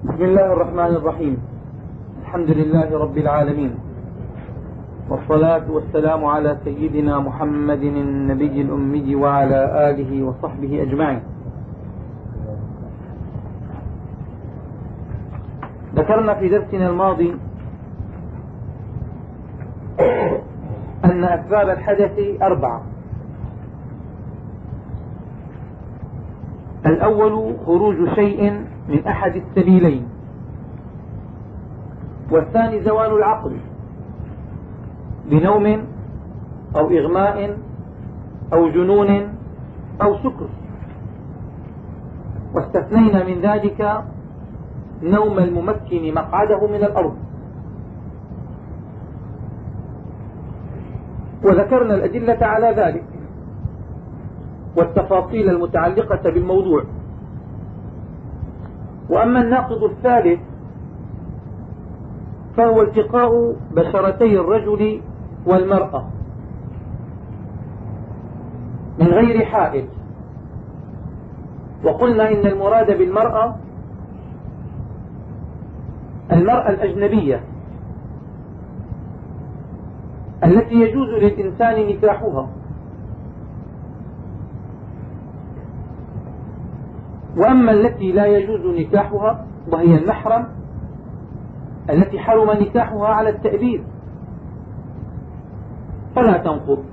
بسم الله الرحمن الرحيم. الحمد لله رب العالمين. والصلاة والسلام على سيدنا محمد النبي الأمي وعلى آله وصحبه أجمعين. ذكرنا في درسنا الماضي أن أسباب الحدث أربعة. الأول خروج شيء من أحد السبيلين. والثاني زوال العقل. بنوم أو إغماء أو جنون أو سكر. واستثنينا من ذلك نوم الممكن مقعده من الأرض. وذكرنا الأدلة على ذلك والتفاصيل المتعلقة بالموضوع. وأما الناقض الثالث فهو التقاء بشرتي الرجل والمرأة من غير حائل. وقلنا إن المراد بالمرأة المرأة الأجنبية التي يجوز للإنسان نكاحها وأما التي لا يجوز نكاحها وهي المحرم التي حرم نكاحها على التأبيد. فلا تنقض.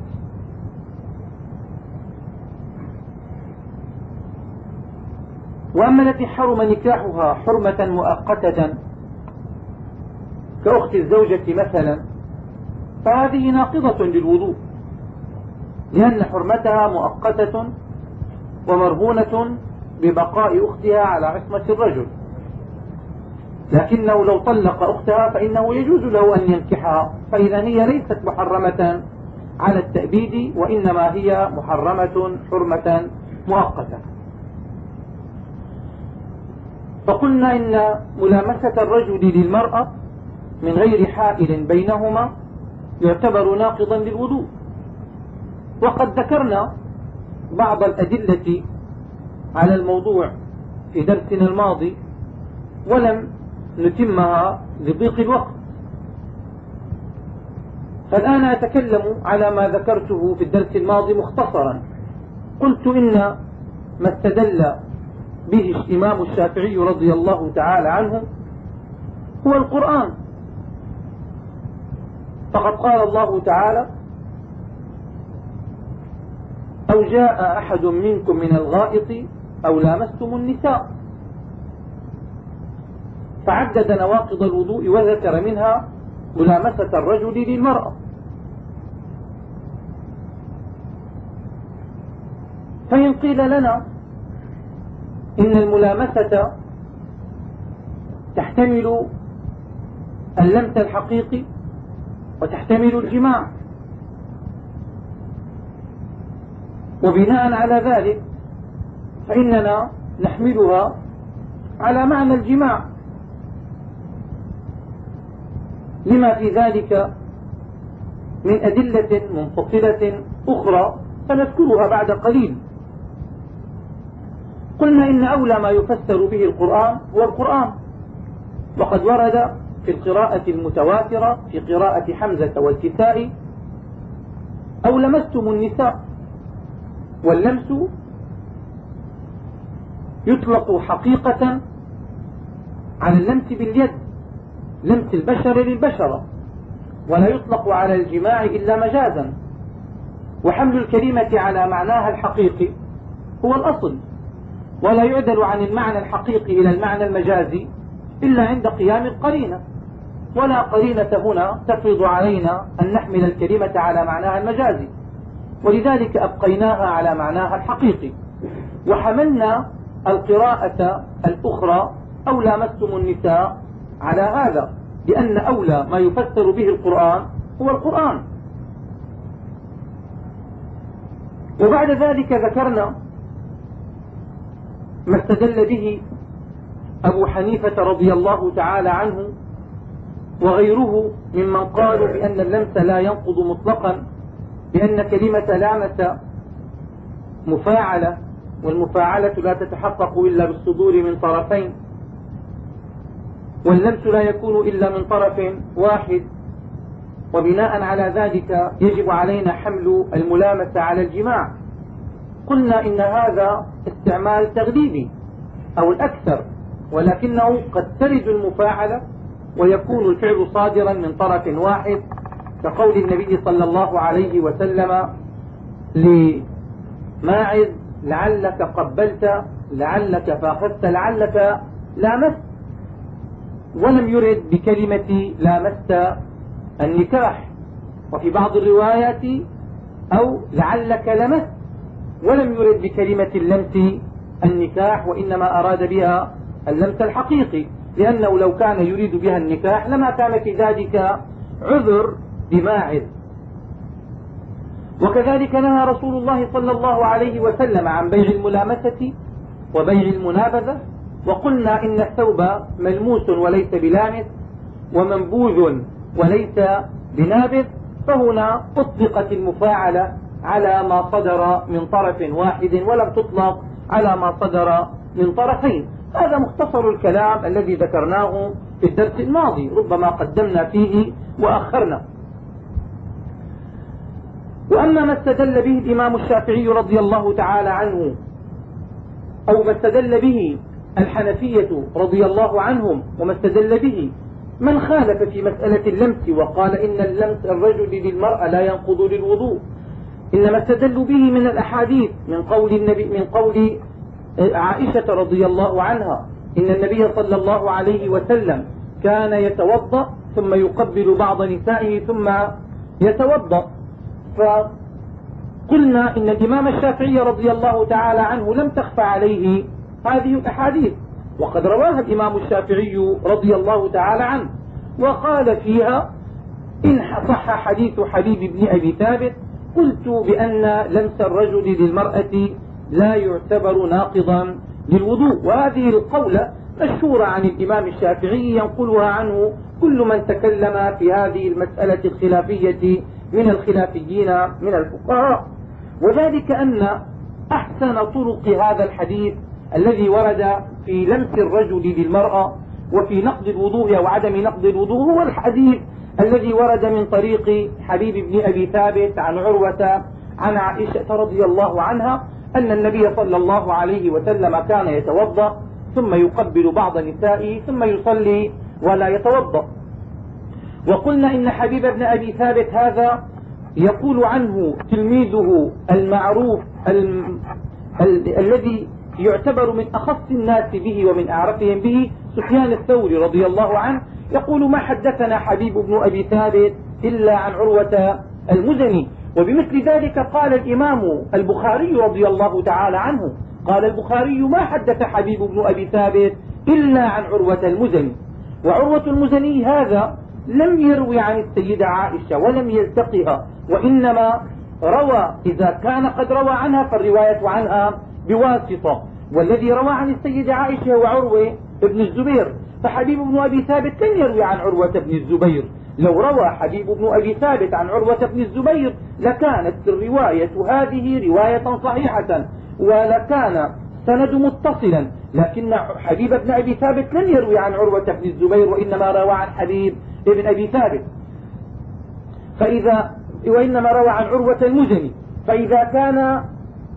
وأما التي حرم نكاحها حرمة مؤقتة كأخت الزوجة مثلا فهذه ناقضة للوضوء لأن حرمتها مؤقتة ومرهونة ببقاء أختها على عصمة الرجل. لكنه لو طلق أختها فإنه يجوز له أن ينكحها. فإذا هي ليست محرمة على التأبيد وإنما هي محرمة حرمة مؤقتة. فقلنا إن ملامسة الرجل للمرأة من غير حائل بينهما يعتبر ناقضا للوضوء. وقد ذكرنا بعض الأدلة على الموضوع في درسنا الماضي ولم نتمها لضيق الوقت. فالآن أتكلم على ما ذكرته في الدرس الماضي مختصرا. قلت إن ما استدل به الإمام الشافعي رضي الله تعالى عنه هو القرآن. فقد قال الله تعالى أو جاء أحد منكم من الغائط أو لامستم النساء. فعدد نواقض الوضوء وذكر منها ملامسة الرجل للمرأة. فإن قيل لنا إن الملامسة تحتمل اللمس الحقيقي وتحتمل الجماع. وبناء على ذلك فإننا نحملها على معنى الجماع. لما في ذلك من أدلة منفصلة أخرى سنذكرها بعد قليل. قلنا إن أولى ما يفسر به القرآن هو القرآن. وقد ورد في القراءة المتواترة في قراءة حمزة والكساء أو لمستم النساء واللمس يطلق حقيقة على اللمس باليد لمس البشر للبشرة ولا يطلق على الجماع إلا مجازا. وحمل الكلمة على معناها الحقيقي هو الأصل ولا يعدل عن المعنى الحقيقي إلى المعنى المجازي إلا عند قيام القرينة. ولا قرينة هنا تفرض علينا أن نحمل الكلمة على معناها المجازي ولذلك أبقيناها على معناها الحقيقي. وحملنا القراءة الأخرى أو لامستم النساء على هذا لأن أولى ما يفسر به القرآن هو القرآن. وبعد ذلك ذكرنا ما استدل به أبو حنيفة رضي الله تعالى عنه وغيره ممن قالوا بأن اللمس لا ينقض مطلقا بأن كلمة لامس مفاعلة والمفاعلة لا تتحقق إلا بالصدور من طرفين واللمس لا يكون إلا من طرف واحد وبناء على ذلك يجب علينا حمل الملامسة على الجماع. قلنا إن هذا استعمال تغليبي أو الأكثر ولكنه قد ترد المفاعلة ويكون الفعل صادرا من طرف واحد كقول النبي صلى الله عليه وسلم لماعز لعلك قبلت لعلك فاخذت لعلك لامست. ولم يرد بكلمة لامست النكاح. وفي بعض الروايات أو لعلك لمست. ولم يرد بكلمة اللمس النكاح وإنما أراد بها اللمس الحقيقي. لأنه لو كان يريد بها النكاح لما كان في ذلك عذر بماعز وكذلك نهى رسول الله صلى الله عليه وسلم عن بيع الملامسة وبيع المنابذة وقلنا إن الثوب ملموس وليس بلامس ومنبوذ وليس بنابذ فهنا أطلقت المفاعلة على ما صدر من طرف واحد ولم تطلق على ما صدر من طرفين. هذا مختصر الكلام الذي ذكرناه في الدرس الماضي ربما قدمنا فيه وأخرنا. وأما ما استدل به الإمام الشافعي رضي الله تعالى عنه أو ما استدل به الحنفية رضي الله عنهم وما استدل به من خالف في مسألة اللمس وقال إن اللمس الرجل للمرأة لا ينقض للوضوء. إنما استدلوا به من الأحاديث من قول النبي من قول عائشة رضي الله عنها إن النبي صلى الله عليه وسلم كان يتوضأ ثم يقبل بعض نسائه ثم يتوضأ. فقلنا إن الإمام الشافعي رضي الله تعالى عنه لم تخفى عليه هذه الأحاديث. وقد رواها الإمام الشافعي رضي الله تعالى عنه. وقال فيها إن صح حديث حبيب بن أبي ثابت قلت بأن لمس الرجل للمرأة لا يعتبر ناقضا للوضوء. وهذه القولة مشهورة عن الإمام الشافعي ينقلها عنه كل من تكلم في هذه المسألة الخلافية من الخلافيين من الفقهاء. وذلك أن أحسن طرق هذا الحديث الذي ورد في لمس الرجل للمرأة وفي نقض الوضوء أو عدم نقض الوضوء هو الحديث الذي ورد من طريق حبيب بن أبي ثابت عن عروة عن عائشة رضي الله عنها أن النبي صلى الله عليه وسلم كان يتوضأ ثم يقبل بعض نسائه ثم يصلي ولا يتوضأ. وقلنا إن حبيب بن أبي ثابت هذا يقول عنه تلميذه المعروف ال... ال... الذي يعتبر من أخص الناس به ومن أعرفهم به سفيان الثوري رضي الله عنه يقول ما حدثنا حبيب بن أبي ثابت إلا عن عروة المزني. وبمثل ذلك قال الإمام البخاري رضي الله تعالى عنه قال البخاري ما حدث حبيب بن أبي ثابت إلا عن عروة المزني. وعروة المزني هذا لم يروي عن السيدة عائشة ولم يلتقها وإنما روى إذا كان قد روى عنها فالرواية عنها بواسطة. والذي روى عن السيدة عائشة هو عروة بن الزبير. فحبيب بن أبي ثابت لم يروي عن عروة بن الزبير. لو روى حبيب بن أبي ثابت عن عروة بن الزبير لكانت الرواية هذه رواية صحيحة ولكان سند متصلا. لكن حبيب بن أبي ثابت لم يروي عن عروة بن الزبير وإنما روى عن حبيب بن أبي ثابت. فإذا وإنما روى عن عروة المزني. فإذا كان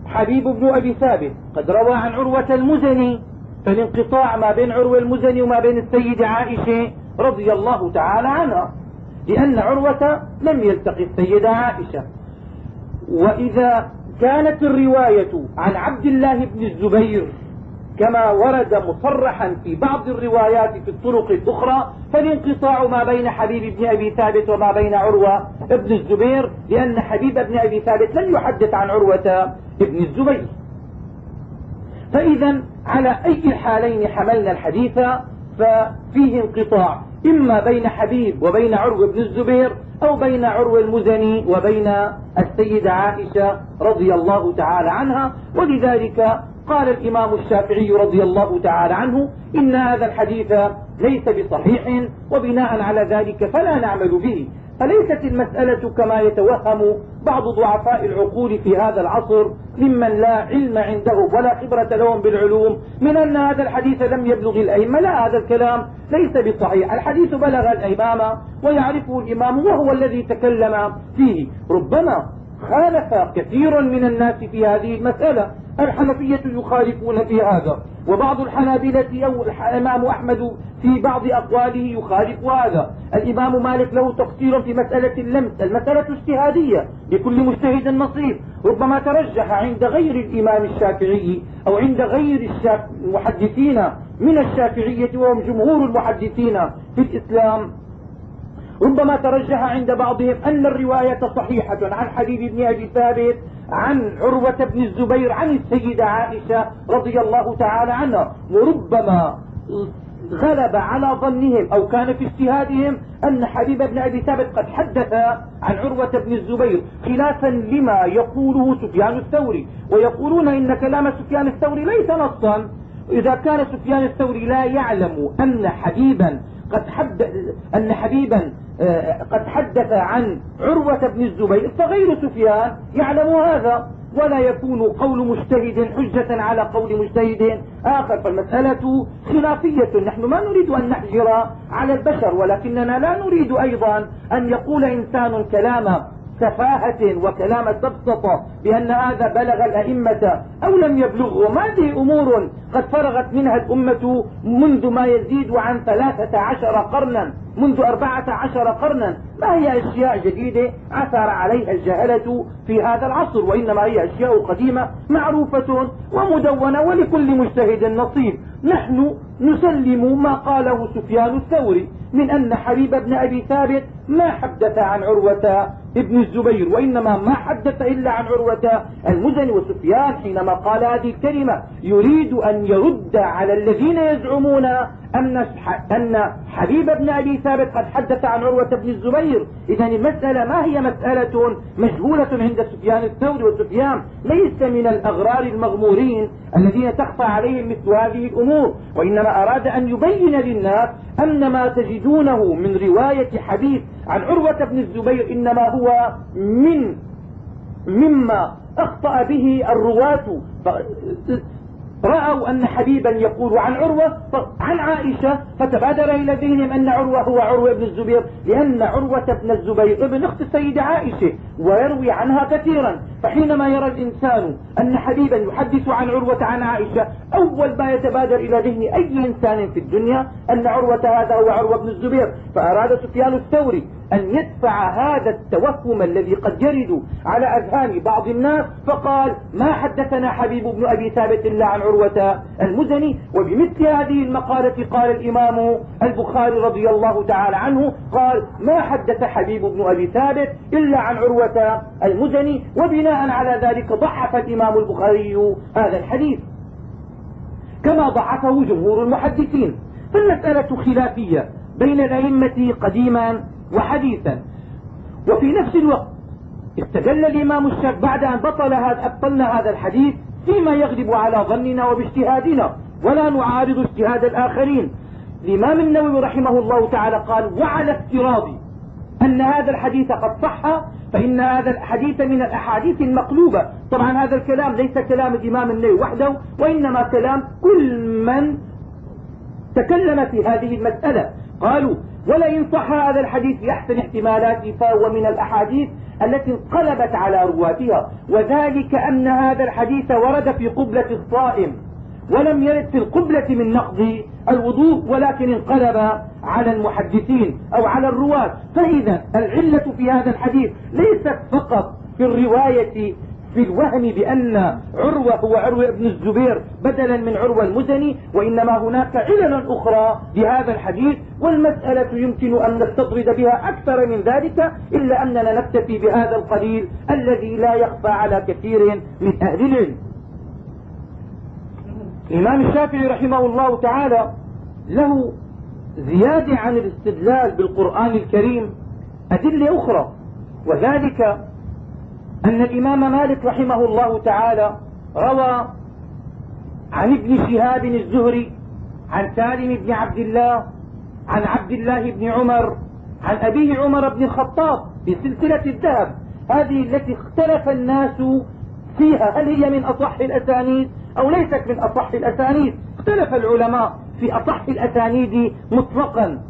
حبيب بن أبي ثابت قد روى عن عروة المزني فالانقطاع ما بين عروة المزني وما بين السيدة عائشة رضي الله تعالى عنها. لأن عروة لم يلتقي السيدة عائشة. وإذا كانت الرواية عن عبد الله بن الزبير كما ورد مصرحا في بعض الروايات في الطرق الأخرى فالانقطاع ما بين حبيب بن أبي ثابت وما بين عروة بن الزبير لأن حبيب بن أبي ثابت لم يحدث عن عروة بن الزبير. فإذا على أي الحالين حملنا الحديث؟ ففيه انقطاع إما بين حبيب وبين عروة بن الزبير أو بين عروة المزني وبين السيدة عائشة رضي الله تعالى عنها ولذلك قال الإمام الشافعي رضي الله تعالى عنه إن هذا الحديث ليس بصحيح وبناء على ذلك فلا نعمل به. فليست المسألة كما يتوهم بعض ضعفاء العقول في هذا العصر ممن لا علم عندهم ولا خبرة لهم بالعلوم من أن هذا الحديث لم يبلغ الأئمة. لا هذا الكلام ليس بصحيح. الحديث بلغ الإمام ويعرفه الإمام وهو الذي تكلم فيه. ربما خالف كثير من الناس في هذه المسألة. الحنفية يخالفون في هذا وبعض الحنابلة أو الإمام أحمد في بعض أقواله يخالف هذا. الإمام مالك له تقصير في مسألة اللمس المسألة اجتهادية لكل مجتهد نصيب. ربما ترجح عند غير الإمام الشافعي أو عند غير المحدثين من الشافعية وهم جمهور المحدثين في الإسلام. ربما ترجح عند بعضهم أن الرواية صحيحة عن حبيب بن أبي ثابت عن عروة بن الزبير عن السيدة عائشة رضي الله تعالى عنها. وربما غلب على ظنهم أو كان في اجتهادهم أن حبيب بن أبي ثابت قد حدث عن عروة بن الزبير خلافا لما يقوله سفيان الثوري. ويقولون إن كلام سفيان الثوري ليس نصا. إذا كان سفيان الثوري لا يعلم أن حبيبا قد حدث أن حبيبا آه، قد حدث عن عروة بن الزبير فغير سفيان يعلم هذا ولا يكون قول مجتهد حجة على قول مجتهد آخر. فالمسألة خلافية. نحن ما نريد أن نحجر على البشر ولكننا لا نريد أيضا أن يقول إنسان كلام سفاهة وكلام سبسطة بأن هذا بلغ الأئمة أو لم يبلغه ما هذه أمور قد فرغت منها الأمة منذ ما يزيد عن ثلاثة عشر قرنا منذ أربعة عشر قرنا. ما هي أشياء جديدة عثر عليها الجهلة في هذا العصر؟ وإنما هي أشياء قديمة معروفة ومدونة ولكل مجتهد نصيب. نحن نسلم ما قاله سفيان الثوري من أن حبيب بن أبي ثابت ما حدث عن عروة ابن الزبير وإنما ما حدث إلا عن عروة المزني وسفيان حينما قال هذه الكلمة يريد أن يرد على الذين يزعمون أن أن حبيب بن أبي ثابت قد حدث عن عروة بن الزبير. إذا المسألة ما هي مسألة مجهولة عند سفيان الثوري وسفيان؟ ليس من الأغرار المغمورين الذين تخفى عليهم مثل هذه الأمور وإنما أراد أن يبين للناس أن ما تجدونه من رواية حديث عن عروة بن الزبير إنما هو من مما أخطأ به الرواة. رأوا أن حبيبا يقول عن عروة عن عائشة فتبادر إلى ذهنهم أن عروة هو عروة بن الزبير لأن عروة بن الزبير ابن أخت السيدة عائشة ويروي عنها كثيرا. فحينما يرى الإنسان أن حبيبا يحدث عن عروة عن عائشة أول ما يتبادر إلى ذهن أي إنسان في الدنيا أن عروة هذا هو عروة بن الزبير. فأراد سفيان الثوري أن يدفع هذا التوهم الذي قد يرد على أذهان بعض الناس فقال ما حدثنا حبيب بن أبي ثابت إلا عن عروة المزني وبمثل هذه المقالة قال الإمام البخاري رضي الله تعالى عنه قال ما حدث حبيب بن أبي ثابت إلا عن عروة المزني وبناء على ذلك ضعف الإمام البخاري هذا الحديث. كما ضعفه جمهور المحدثين. فالمسألة خلافية بين الأئمة قديما وحديثا. وفي نفس الوقت استدل الإمام الشافعي بعد أن بطل هذا أبطلنا هذا الحديث فيما يغلب على ظننا وباجتهادنا ولا نعارض اجتهاد الآخرين. الإمام النووي رحمه الله تعالى قال وعلى افتراض أن هذا الحديث قد صح فإن هذا الحديث من الأحاديث المقلوبة. طبعا هذا الكلام ليس كلام الإمام النووي وحده وإنما كلام كل من تكلم في هذه المسألة. قالوا ولئن صح هذا الحديث بأحسن احتمالاته فهو من الأحاديث التي انقلبت على رواتها. وذلك أن هذا الحديث ورد في قبلة الصائم ولم يرد في القبلة من نقض الوضوء ولكن انقلب على المحدثين أو على الرواة. فإذا العلة في هذا الحديث ليست فقط في الرواية في الوهم بأن عروة هو عروة بن الزبير بدلا من عروة المزني وإنما هناك علل أخرى لهذا الحديث والمسألة يمكن أن نستطرد بها أكثر من ذلك إلا أننا نكتفي بهذا القليل الذي لا يخفى على كثير من أهل العلم. الإمام الشافعي رحمه الله تعالى له زيادة عن الاستدلال بالقرآن الكريم أدلة أخرى وذلك أن الإمام مالك رحمه الله تعالى روى عن ابن شهاب الزهري عن سالم بن عبد الله عن عبد الله بن عمر عن أبيه عمر بن الخطاب في سلسلة الذهب. هذه التي اختلف الناس فيها هل هي من أصح الأسانيد أو ليست من أصح الأسانيد؟ اختلف العلماء في أصح الأسانيد مطلقا.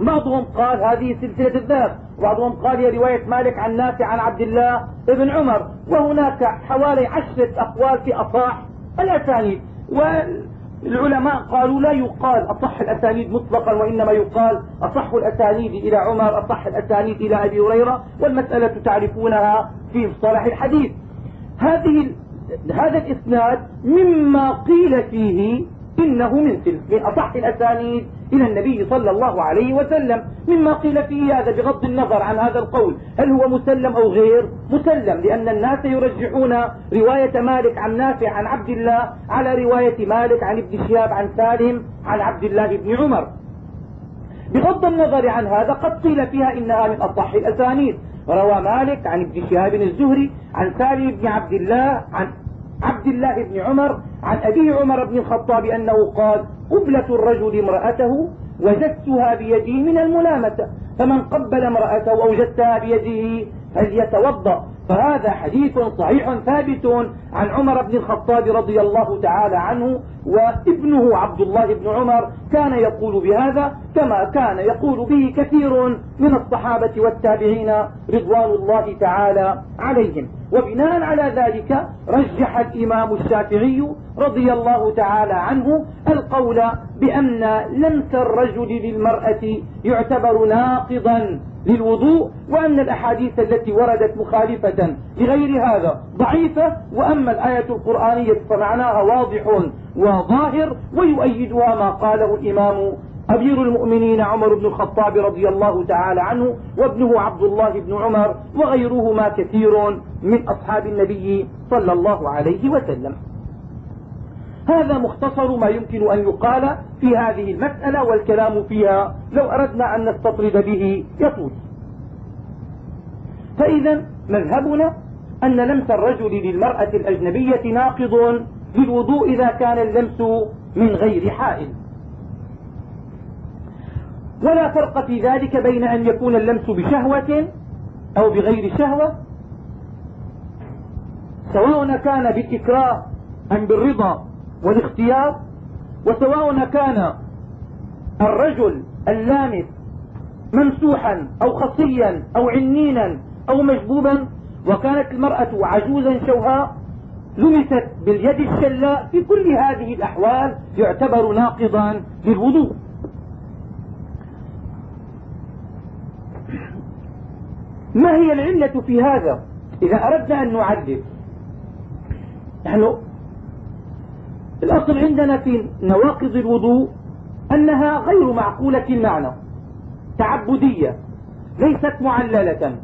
بعضهم قال هذه سلسلة الذهب. وبعضهم قال هي رواية مالك عن نافع عن عبد الله بن عمر وهناك حوالي عشرة أقوال في أصح الأسانيد. والعلماء قالوا لا يقال أصح الأسانيد مطلقا وإنما يقال أصح الأسانيد إلى عمر أصح الأسانيد إلى أبي هريرة والمسألة تعرفونها في مصطلح الحديث. هذه هذا الإسناد مما قيل فيه إنه من من أصح الأسانيد إلى النبي صلى الله عليه وسلم. مما قيل فيه هذا بغض النظر عن هذا القول. هل هو مسلم أو غير؟ مسلم لأن الناس يرجحون رواية مالك عن نافع عن عبد الله على رواية مالك عن ابن شهاب عن سالم عن عبد الله بن عمر. بغض النظر عن هذا قد قيل فيها إنها من أصح الأسانيد. روى مالك عن ابن شهاب الزهري عن سالم بن عبد الله عن عبد الله بن عمر عن أبي عمر بن الخطاب أنه قال قبلة الرجل امرأته وجدتها بيده من الملامة فمن قبل امرأته أو جدتها بيده فليتوضأ. فهذا حديث صحيح ثابت عن عمر بن الخطاب رضي الله تعالى عنه وابنه عبد الله بن عمر. كان يقول بهذا كما كان يقول به كثير من الصحابة والتابعين رضوان الله تعالى عليهم. وبناء على ذلك رجح الإمام الشافعي رضي الله تعالى عنه القول بأن لمس الرجل للمرأة يعتبر ناقضا للوضوء وأن الأحاديث التي وردت مخالفة لغير هذا ضعيفة وأما الآية القرآنية فمعناها واضح وظاهر ويؤيدها ما قاله الإمام أمير المؤمنين عمر بن الخطاب رضي الله تعالى عنه وابنه عبد الله بن عمر وغيرهما كثير من أصحاب النبي صلى الله عليه وسلم. هذا مختصر ما يمكن أن يقال في هذه المسألة والكلام فيها لو أردنا أن نستطرد به يطول. فإذا مذهبنا أن لمس الرجل للمرأة الأجنبية ناقض للوضوء إذا كان اللمس من غير حائل. ولا فرق في ذلك بين أن يكون اللمس بشهوة أو بغير شهوة. سواء كان بالإكراه أم بالرضا والاختيار وسواء كان الرجل اللامس ممسوحا أو خصيا أو عنينا أو مجبوبا وكانت المرأة عجوزا شوهاء لمست باليد الشلاء. في كل هذه الأحوال يعتبر ناقضا للوضوء. ما هي العلة في هذا؟ إذا أردنا أن نعدل نحن الأصل عندنا في نواقض الوضوء أنها غير معقولة المعنى تعبدية ليست معللة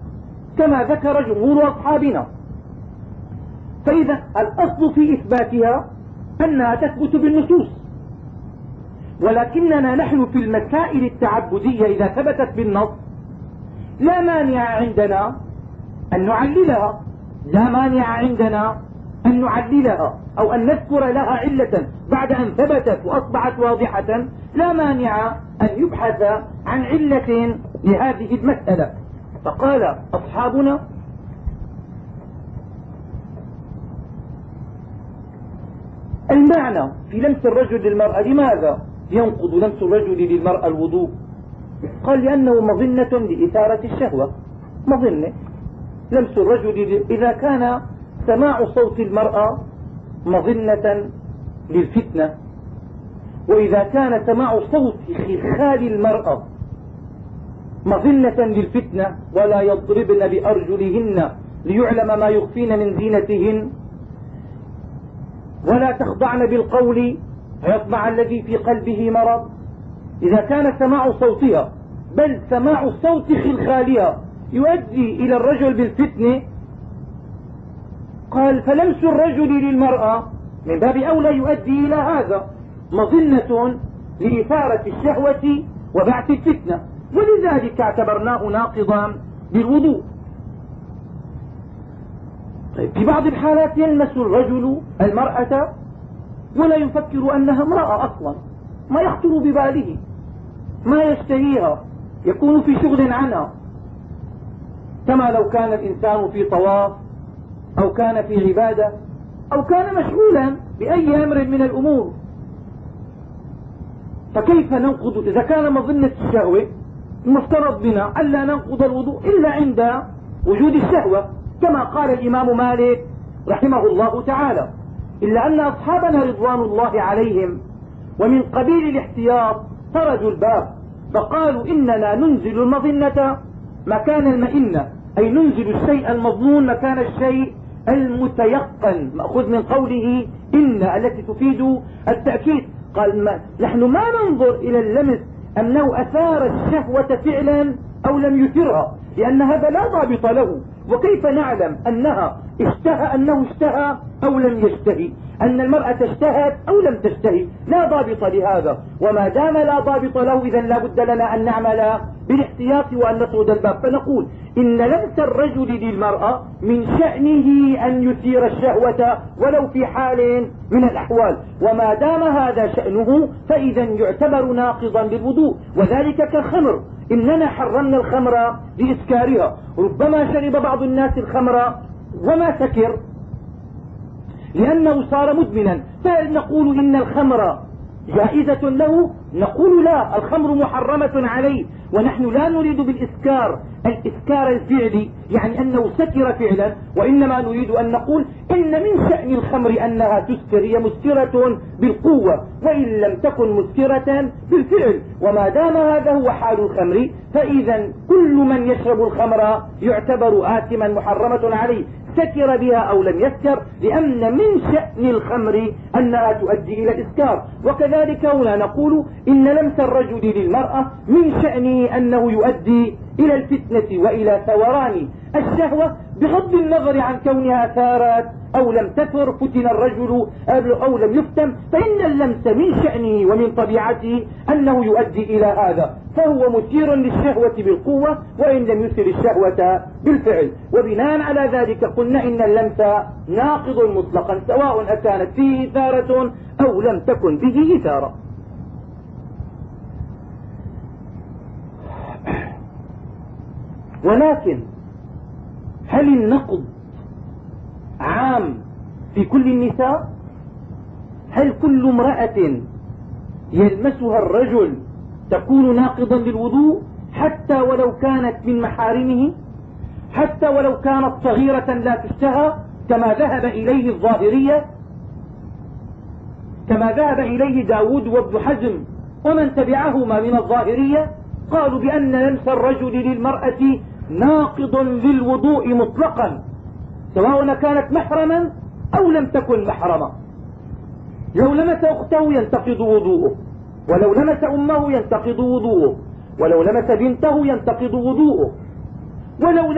كما ذكر جمهور أصحابنا. فإذا الأصل في إثباتها أنها تثبت بالنصوص. ولكننا نحن في المسائل التعبدية إذا ثبتت بالنص لا مانع عندنا أن نعللها. لا مانع عندنا أن نعللها أو أن نذكر لها علة بعد أن ثبتت وأصبحت واضحة. لا مانع أن يبحث عن علة لهذه المسألة. فقال أصحابنا المعنى في لمس الرجل للمرأة لماذا ينقض لمس الرجل للمرأة الوضوء؟ قال لأنه مظنة لإثارة الشهوة. مظنة. لمس الرجل إذا كان سماع صوت المرأة مظنة للفتنة. وإذا كان سماع صوت خلخال المرأة مظنة للفتنة ولا يضربن بأرجلهن ليعلم ما يخفين من زينتهن. ولا تخضعن بالقول فيطمع الذي في قلبه مرض. إذا كان سماع صوتها بل سماع صوت خلخالها يؤدي إلى الرجل بالفتنة قال فلمس الرجل للمرأة؟ من باب أولى يؤدي إلى هذا مظنة لإثارة الشهوة وبعث الفتنة. ولذلك اعتبرناه ناقضا للوضوء طيب في بعض الحالات يلمس الرجل المرأة ولا يفكر أنها امرأة أصلا ما يخطر بباله. ما يشتهيها يكون في شغل عنها. كما لو كان الإنسان في طواف أو كان في عبادة أو كان مشغولا بأي أمر من الأمور. فكيف ننقض؟ إذا كان مظنة الشهوة المفترض بنا ألا ننقض الوضوء إلا عند وجود الشهوة كما قال الإمام مالك رحمه الله تعالى إلا أن أصحابنا رضوان الله عليهم ومن قبيل الاحتياط فرجوا الباب. فقالوا إننا ننزل المظنة مكان المئنة أي ننزل الشيء المظنون مكان الشيء المتيقن. مأخوذ من قوله إن التي تفيد التأكيد. قال ما نحن ما ننظر إلى اللمس أنه أثار الشهوة فعلا أو لم يثرها لأن هذا لا ضابط له. وكيف نعلم أنها اشتهى أنه اشتهى أو لم يشتهي. أن المرأة اشتهت أو لم تشتهي. لا ضابط لهذا. وما دام لا ضابط له إذا لا بد لنا أن نعمل بالاحتياط وأن نطرد الباب. فنقول إن لمس الرجل للمرأة من شأنه أن يثير الشهوة ولو في حال من الأحوال. وما دام هذا شأنه فإذا يعتبر ناقضا للوضوء. وذلك كالخمر. إننا حرمنا الخمر لإسكارها. ربما شرب بعض الناس الخمر وما سكر. لأنه صار مدمنا. فهل نقول إن الخمر جائزة له؟ نقول لا. الخمر محرمة عليه. ونحن لا نريد بالإسكار. الإسكار الفعلي يعني أنه سكر فعلا. وإنما نريد أن نقول إن من شأن الخمر أنها تسكر. هي مسكرة بالقوة. وإن لم تكن مسكرة بالفعل. وما دام هذا هو حال الخمر فإذا كل من يشرب الخمر يعتبر آثما محرمة عليه. سكر بها أو لم يسكر لأن من شأن الخمر أنها تؤدي إلى الإسكار. وكذلك هنا نقول إن لمس الرجل للمرأة من شأنه أنه يؤدي إلى الفتنة وإلى ثوران. الشهوة بغض النظر عن كونها ثارت أو لم تثر فتن الرجل أو لم يفتن فإن اللمس من شأنه ومن طبيعته أنه يؤدي إلى هذا. فهو مثير للشهوة بالقوة وإن لم يثر الشهوة بالفعل. وبناء على ذلك قلنا إن اللمس ناقض مطلقا سواء أكانت فيه إثارة أو لم تكن به إثارة. ولكن هل النقض عام في كل النساء؟ هل كل امرأة يلمسها الرجل تكون ناقضا للوضوء حتى ولو كانت من محارمه؟ حتى ولو كانت صغيرة لا تشتهى كما ذهب إليه الظاهرية؟ كما ذهب إليه داود وابن حزم ومن تبعهما من الظاهرية؟ قالوا بأن لمس الرجل للمرأة ناقض للوضوء مطلقا سواء كانت محرما أو لم تكن محرما. لو لمس أخته ينتقض وضوءه ولو لمس أمه ينتقض وضوءه ولو لمس بنته ينتقض وضوءه. ولو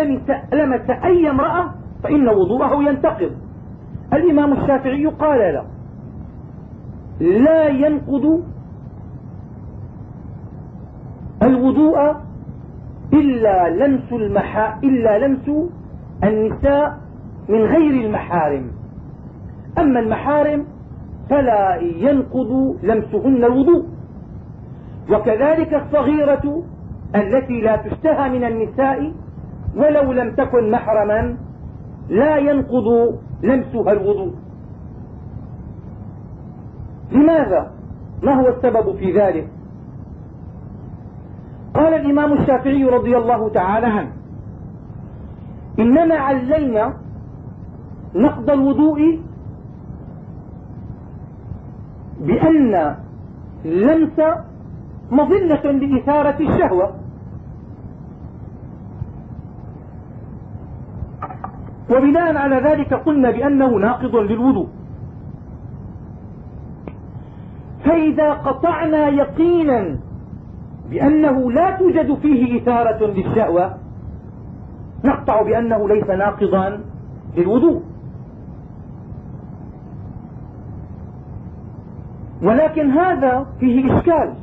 لمس, أي امرأة فإن وضوءه ينتقض. الإمام الشافعي قال لا. لا ينقض الوضوء إلا لمس المحا إلا لمس النساء من غير المحارم. أما المحارم فلا ينقض لمسهن الوضوء. وكذلك الصغيرة التي لا تشتهى من النساء ولو لم تكن محرما لا ينقض لمسها الوضوء. لماذا؟ ما هو السبب في ذلك؟ قال الإمام الشافعي رضي الله تعالى عنه إنما علينا نقض الوضوء بأن لمس مظنة لإثارة الشهوة. وبناء على ذلك قلنا بأنه ناقض للوضوء. فإذا قطعنا يقينا بأنه لا توجد فيه إثارة للشهوة نقطع بأنه ليس ناقضا للوضوء. ولكن هذا فيه إشكال.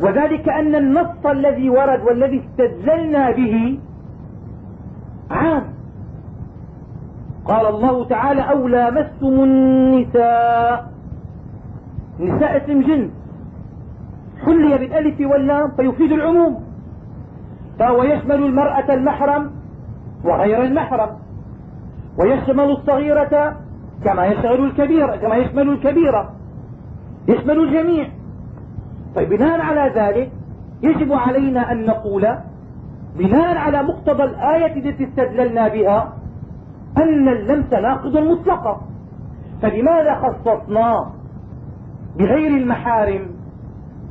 وذلك أن النص الذي ورد والذي استدللنا به عام. قال الله تعالى أو لامستم النساء. نساء اسم جنس حلي بالالف واللام فيفيد العموم. فهو يشمل المرأة المحرم وغير المحرم. ويشمل الصغيرة كما يشمل الكبيرة كما يشمل الكبيرة يشمل الجميع. طيب بناء على ذلك يجب علينا أن نقول بناء على مقتضى الآية التي استدللنا بها أن اللمس ناقض مطلقا فلماذا خصصنا بغير المحارم؟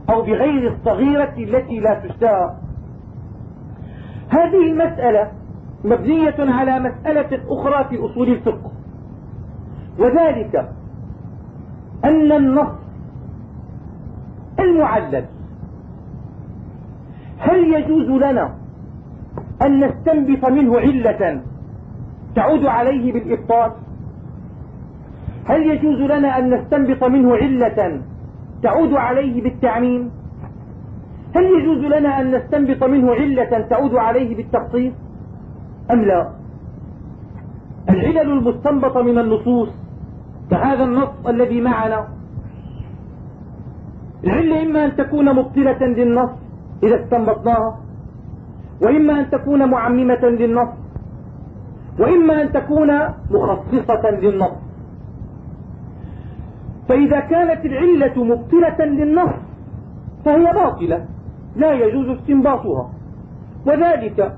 أو بغير الصغيرة التي لا تشتهى هذه المسألة مبنية على مسألة أخرى في أصول الفقه وذلك أن النص المعلل. هل يجوز لنا أن نستنبط منه علة تعود عليه بالإبطال؟ هل يجوز لنا أن نستنبط منه علة تعود عليه بالتعميم. هل يجوز لنا أن نستنبط منه علة تعود عليه بالتخصيص؟ أم لا؟ العلل المستنبطة من النصوص كهذا النص الذي معنا. العلة إما أن تكون مبطلة للنص إذا استنبطناها وإما أن تكون معممة للنص وإما أن تكون مخصصة للنص. فإذا كانت العلة مبطلة للنص فهي باطلة لا يجوز استنباطها. وذلك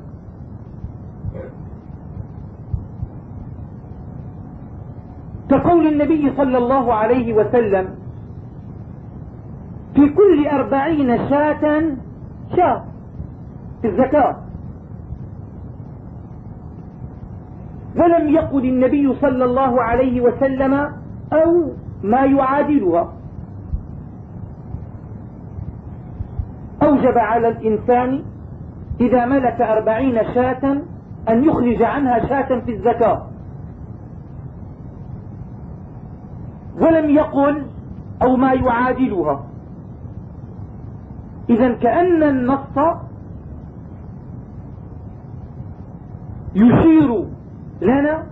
كقول النبي صلى الله عليه وسلم في كل أربعين شاة شاة في الزكاة. ولم يقل النبي صلى الله عليه وسلم أو ما يعادلها. أوجب على الإنسان إذا ملك أربعين شاة أن يخرج عنها شاة في الزكاة. ولم يقل أو ما يعادلها. إذا كأن النص يشير لنا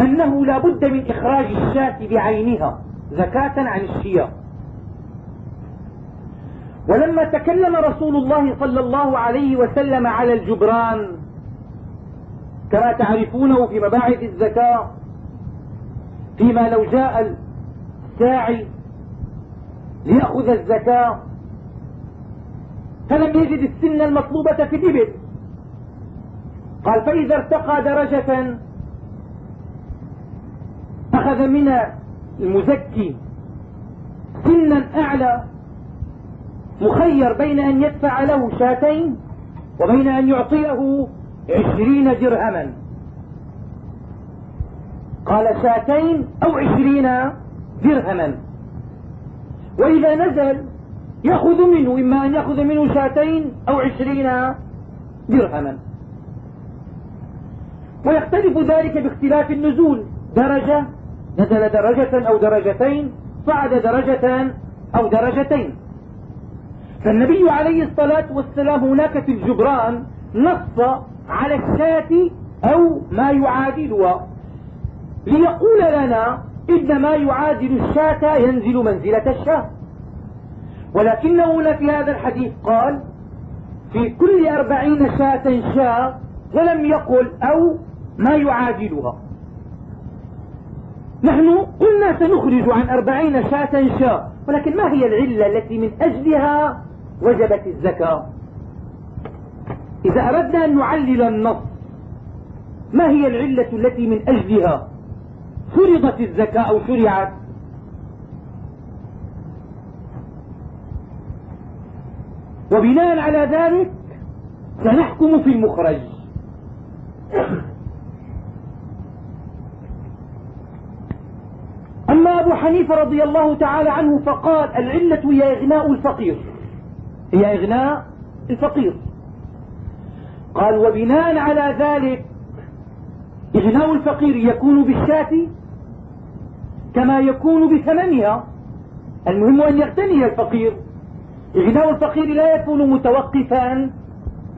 أنه لا بد من إخراج الشاة بعينها زكاة عن الشياه ولما تكلم رسول الله صلى الله عليه وسلم على الجبران كما تعرفونه في مباعث الزكاة فيما لو جاء الساعي ليأخذ الزكاة فلم يجد السن المطلوبة في الإبل؟ قال فإذا ارتقى درجة أخذ من المزكي سنا أعلى مخير بين أن يدفع له شاتين وبين أن يعطيه عشرين درهما. قال شاتين أو عشرين درهما. وإذا نزل يأخذ منه إما أن يأخذ منه شاتين أو عشرين درهما. ويختلف ذلك باختلاف النزول. درجة نزل درجة أو درجتين صعد درجة أو درجتين. فالنبي عليه الصلاة والسلام هناك في الجبران نص على الشاة أو ما يعادلها. ليقول لنا إن ما يعادل الشاة ينزل منزلة الشاة. ولكنه في هذا الحديث قال في كل أربعين شاة شاة ولم يقل أو ما يعادلها. نحن قلنا سنخرج عن أربعين شاة شاة ولكن ما هي العلة التي من أجلها وجبت الزكاة؟ إذا أردنا أن نعلل النص ما هي العلة التي من أجلها؟ فرضت الزكاة أو شرعت؟ وبناء على ذلك سنحكم في المخرج. أما أبو حنيفة رضي الله تعالى عنه فقال العلة هي إغناء الفقير. هي إغناء الفقير. قال وبناء على ذلك إغناء الفقير يكون بالشاة كما يكون بثمنها. المهم أن يغتني الفقير. إغناء الفقير لا يكون متوقفا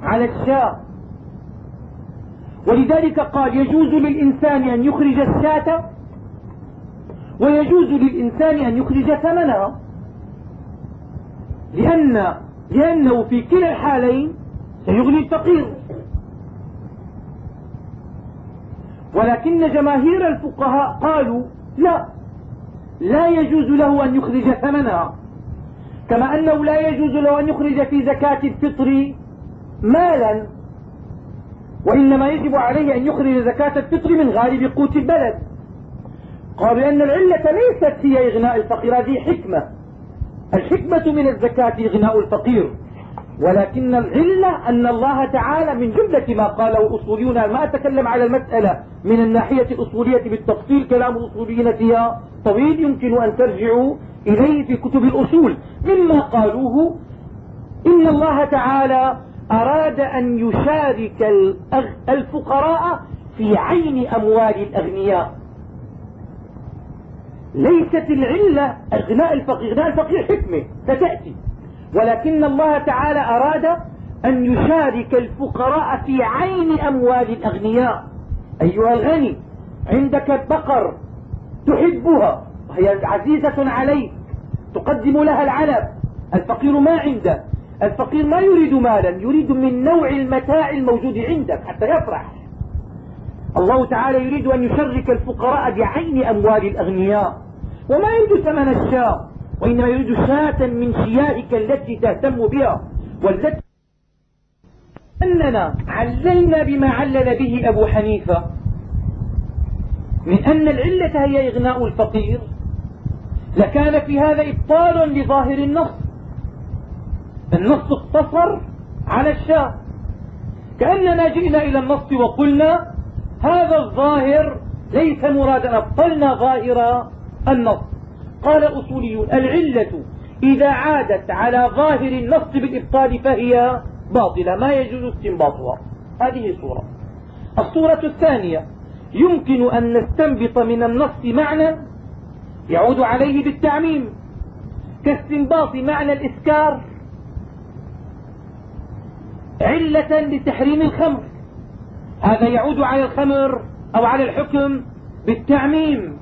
على الشاة. ولذلك قال يجوز للإنسان أن يخرج الشاة ويجوز للإنسان أن يخرج ثمنها لأن لأنه في كلا الحالين سيغني الفقير. ولكن جماهير الفقهاء قالوا لا. لا يجوز له أن يخرج ثمنها كما أنه لا يجوز له أن يخرج في زكاة الفطر مالا. وإنما يجب عليه أن يخرج زكاة الفطر من غالب قوت البلد. قالوا أن العلة ليست هي إغناء الفقير هذه حكمة. الحكمة من الزكاة إغناء الفقير. ولكن العلة أن الله تعالى من جملة ما قاله الأصوليون ما أتكلم على المسألة من الناحية الأصولية بالتفصيل كلام الأصوليين فيها طويل يمكن أن ترجعوا إليه في كتب الأصول. مما قالوه إن الله تعالى أراد أن يشارك الفقراء في عين أموال الأغنياء. ليست العلة اغناء الفقير. اغناء الفقير حكمة ستأتي ولكن الله تعالى أراد أن يشارك الفقراء في عين أموال الأغنياء. أيها الغني عندك بقر تحبها وهي عزيزة عليك تقدم لها العنب الفقير ما عنده. الفقير ما يريد مالا يريد من نوع المتاع الموجود عندك حتى يفرح. الله تعالى يريد أن يشرك الفقراء بعين أموال الأغنياء وما يريد ثمن الشاة وإنما يريد شاة من شيائك التي تهتم بها والتي أننا عللنا بما علل به أبو حنيفة. من أن العلة هي إغناء الفقير لكان في هذا إبطال لظاهر النص. النص اقتصر على الشاة. كأننا جئنا إلى النص وقلنا هذا الظاهر ليس مرادا أبطلنا ظاهر النص. قال الأصوليون العلة إذا عادت على ظاهر النص بالإبطال فهي باطلة ما يجوز استنباطها. هذه صورة الصورة الثانية يمكن أن نستنبط من النص معنى يعود عليه بالتعميم كاستنباط معنى الإسكار علة لتحريم الخمر. هذا يعود على الخمر أو على الحكم بالتعميم.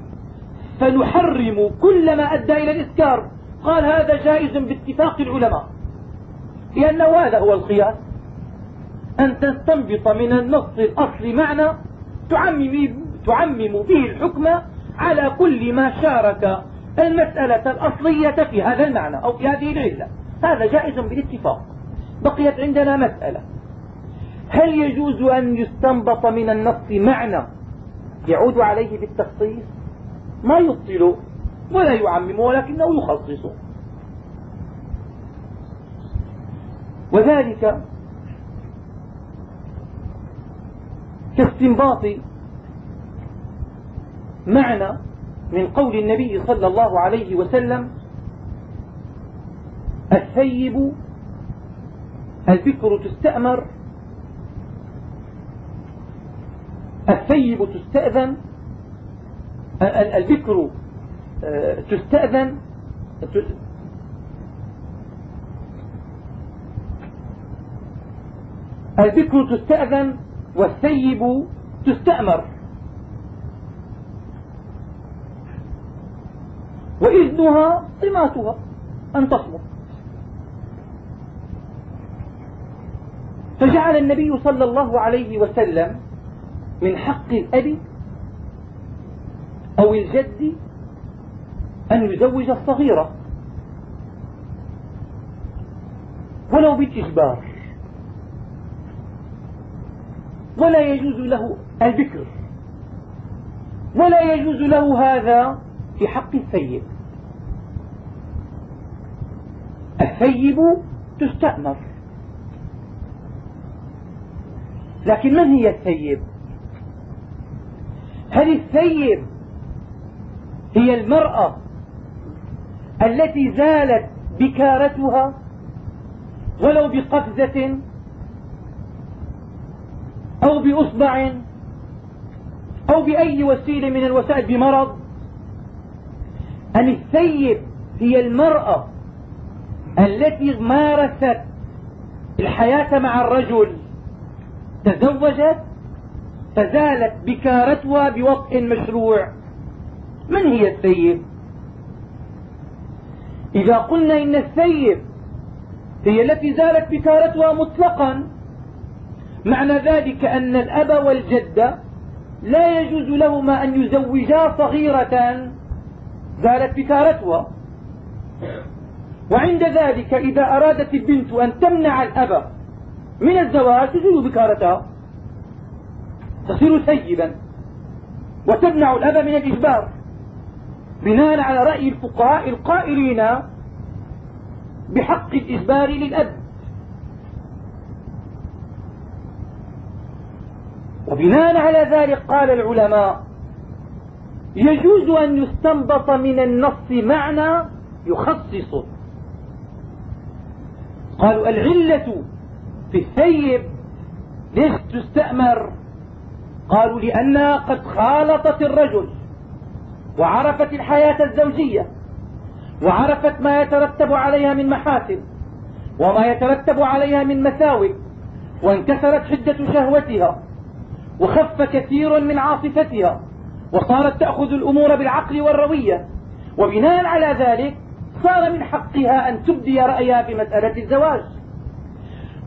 فنحرم كل ما أدى إلى الإسكار. قال هذا جائز باتفاق العلماء. لأنه هذا هو القياس أن تستنبط من النص الأصل معنى تعمم, تعمم به الحكم على كل ما شارك المسألة الأصلية في هذا المعنى أو في هذه العلة. هذا جائز بالاتفاق بقيت عندنا مسألة. هل يجوز أن يستنبط من النص معنى يعود عليه بالتخصيص؟ ما يبطل ولا يعمم ولكنه يخصص. وذلك كاستنباط معنى من قول النبي صلى الله عليه وسلم الثيب البكر تستأمر الثيب تستأذن البكر آه، تستأذن البكر تستأذن والثيب تستأمر. وإذنها صماتها أن تصمت. فجعل النبي صلى الله عليه وسلم من حق الأب أو الجد أن يزوج الصغيرة. ولو بالإجبار. ولا يجوز له البكر. ولا يجوز له هذا في حق الثيب. الثيب تستأمر. لكن من هي الثيب؟ هل الثيب هي المرأة التي زالت بكارتها ولو بقفزة أو بأصبع أو بأي وسيلة من الوسائل بمرض؟ أن الثيب هي المرأة التي مارست الحياة مع الرجل تزوجت؟ فزالت بكارتها بوطء مشروع. من هي الثيب إذا قلنا إن الثيب هي التي زالت بكارتها مطلقا معنى ذلك أن الأب والجد لا يجوز لهما أن يزوجا صغيرة زالت بكارتها. وعند ذلك إذا أرادت البنت أن تمنع الأب من الزواج تزول بكارتها. تصير سيبا وتمنع الأب من الإجبار. بناء على رأي الفقهاء القائلين بحق الإجبار للأب. وبناء على ذلك قال العلماء يجوز أن يستنبط من النص معنى يخصصه قالوا العلة في الثيب ليش تستأمر. قالوا لأنها قد خالطت الرجل وعرفت الحياة الزوجية وعرفت ما يترتب عليها من محاسن وما يترتب عليها من مساوئ وانكسرت حدة شهوتها وخف كثير من عاصفتها وصارت تأخذ الأمور بالعقل والروية. وبناء على ذلك صار من حقها أن تبدي رأيها في مسألة الزواج.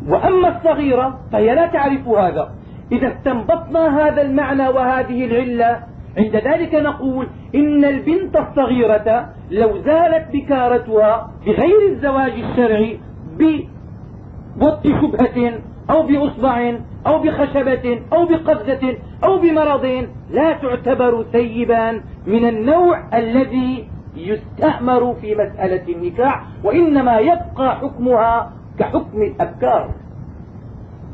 وأما الصغيرة فهي لا تعرف هذا. إذا استنبطنا هذا المعنى وهذه العلة عند ذلك نقول إن البنت الصغيرة لو زالت بكارتها بغير الزواج الشرعي بوط شبهة أو بأصبع أو بخشبة أو بقفزة أو بمرض لا تعتبر ثيبا من النوع الذي يستأمر في مسألة النكاح وإنما يبقى حكمها كحكم الأبكار.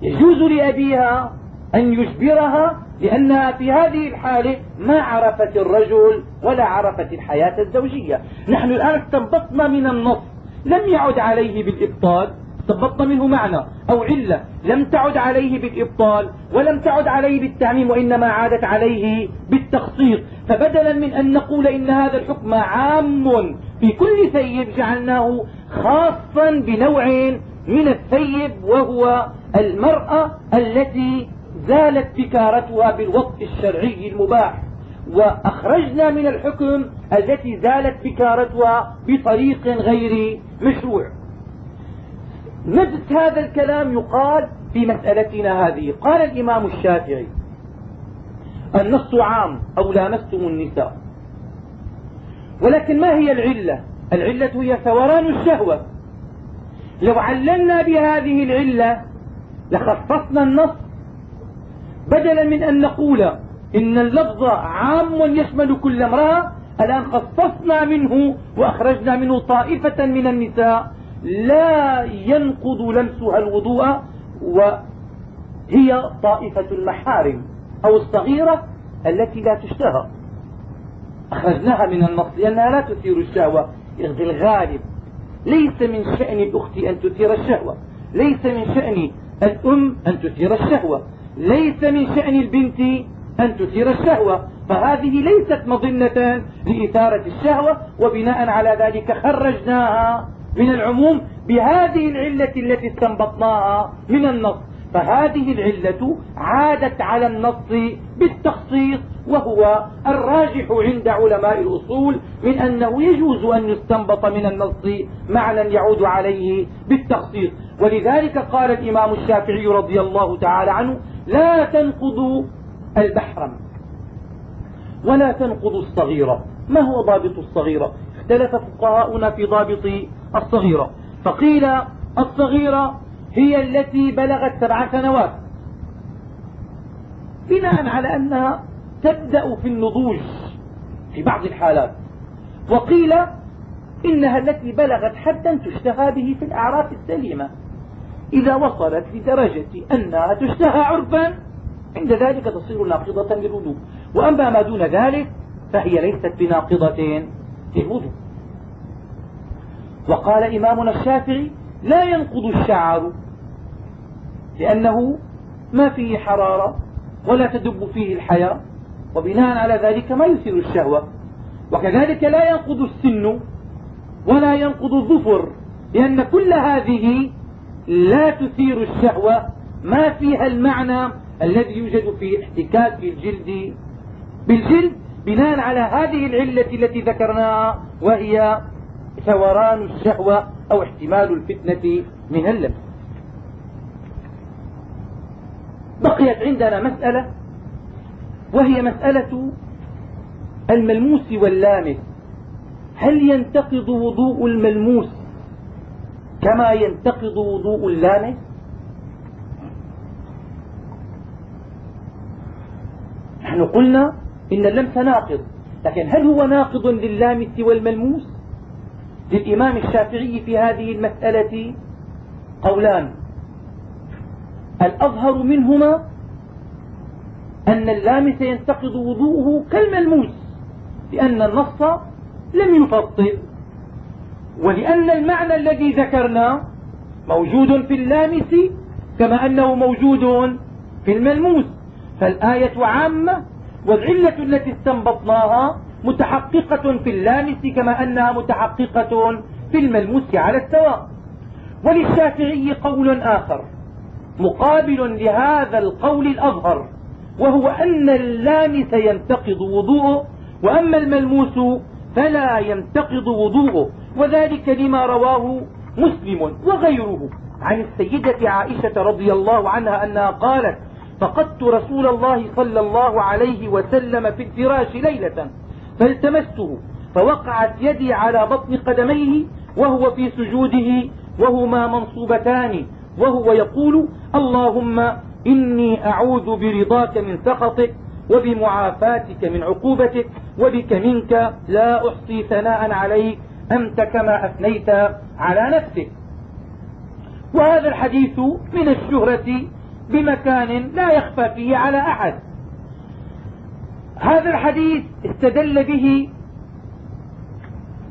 يجوز لأبيها أن يجبرها لأنها في هذه الحالة ما عرفت الرجل ولا عرفت الحياة الزوجية. نحن الآن استنبطنا من النص. لم يعد عليه بالإبطال. استنبطنا منه معنى أو علة. لم تعد عليه بالإبطال ولم تعد عليه بالتعميم وإنما عادت عليه بالتخصيص. فبدلا من أن نقول إن هذا الحكم عام في كل ثيب جعلناه خاصا بنوع من الثيب وهو المرأة التي زالت بكارتها بالوطء الشرعي المباح وأخرجنا من الحكم التي زالت بكارتها بطريق غير مشروع. نفس هذا الكلام يقال في مسألتنا هذه. قال الإمام الشافعي النص عام أو لامستم النساء. ولكن ما هي العلة؟ العلة هي ثوران الشهوة. لو عللنا بهذه العلة لخصصنا النص بدلا من أن نقول إن اللفظ عام يشمل كل امرأة الآن خصصنا منه وأخرجنا منه طائفة من النساء لا ينقض لمسها الوضوء وهي طائفة المحارم أو الصغيرة التي لا تشتهى أخرجناها من النص لأنها لا تثير الشهوة. في الغالب. ليس من شأن الأخت أن تثير الشهوة. ليس من شأن الأم أن تثير الشهوة. ليس من شأن البنت أن تثير الشهوة فهذه ليست مظنة لإثارة الشهوة وبناء على ذلك خرجناها من العموم بهذه العلة التي استنبطناها من النص. فهذه العلة عادت على النص بالتخصيص وهو الراجح عند علماء الأصول من أنه يجوز أن يستنبط من النص معنى يعود عليه بالتخصيص. ولذلك قال الإمام الشافعي رضي الله تعالى عنه لا تنقضوا البحر. ولا تنقضوا الصغيرة. ما هو ضابط الصغيرة؟ اختلف فقهاؤنا في ضابط الصغيرة. فقيل الصغيرة هي التي بلغت سبع سنوات. بناء على أنها تبدأ في النضوج في بعض الحالات. وقيل إنها التي بلغت حدا تشتهى به في الأعراف السليمة. إذا وصلت لدرجة أنها تشتهى عرفا عند ذلك تصير ناقضة للوضوء. وأما ما دون ذلك فهي ليست بناقضة للوضوء. وقال إمامنا الشافعي لا ينقض الشعر لأنه ما فيه حرارة ولا تدب فيه الحياة وبناء على ذلك ما يثير الشهوة. وكذلك لا ينقض السن ولا ينقض الظفر لأن كل هذه لا تثير الشهوة ما فيها المعنى الذي يوجد في احتكاك الجلد. بالجلد بناء على هذه العلة التي ذكرناها وهي ثوران الشهوة أو احتمال الفتنة من اللمس بقيت عندنا مسألة وهي مسألة الملموس واللامس. هل ينتقض وضوء الملموس كما ينتقض وضوء اللامس نحن قلنا إن اللمس ناقض لكن هل هو ناقض لللامس والملموس للإمام الشافعي في هذه المسألة قولان. الأظهر منهما أن اللامس ينتقض وضوءه كالملموس لأن النص لم يفصل ولأن المعنى الذي ذكرناه موجود في اللامس كما أنه موجود في الملموس. فالآية عامة والعلة التي استنبطناها متحققة في اللامس كما أنها متحققة في الملموس على السواء. وللشافعي قول آخر مقابل لهذا القول الأظهر وهو أن اللامس ينتقض وضوءه وأما الملموس فلا ينتقض وضوءه. وذلك لما رواه مسلم وغيره عن السيدة عائشة رضي الله عنها أنها قالت فقدت رسول الله صلى الله عليه وسلم في الفراش ليلة فالتمسته فوقعت يدي على بطن قدميه وهو في سجوده وهما منصوبتان وهو يقول اللهم إني أعوذ برضاك من سخطك وبمعافاتك من عقوبتك وبك منك لا أحصي ثناء عليك أنت كما أثنيت على نفسك. وهذا الحديث من الشهرة بمكان لا يخفى فيه على أحد. هذا الحديث استدل به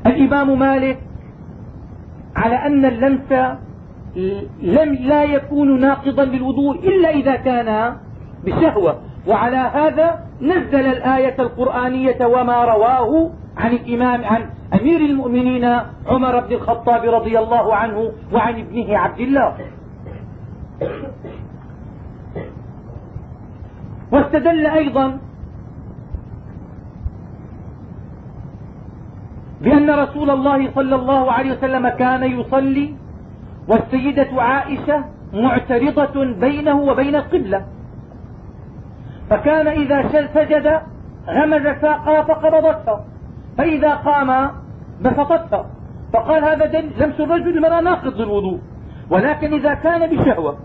الإمام مالك على أن اللمس لم لا يكون ناقضا للوضوء إلا إذا كان بشهوة. وعلى هذا نزل الآية القرآنية وما رواه عن الإمام عن أمير المؤمنين عمر بن الخطاب رضي الله عنه وعن ابنه عبد الله. واستدل أيضا بأن رسول الله صلى الله عليه وسلم كان يصلي والسيدة عائشة معترضة بينه وبين القبلة. فكان إذا سجد غمز ساقها فقبضتها فإذا قام بسطتها فقال هذا لمس الرجل المرأة ناقض للوضوء. ولكن إذا كان بشهوة.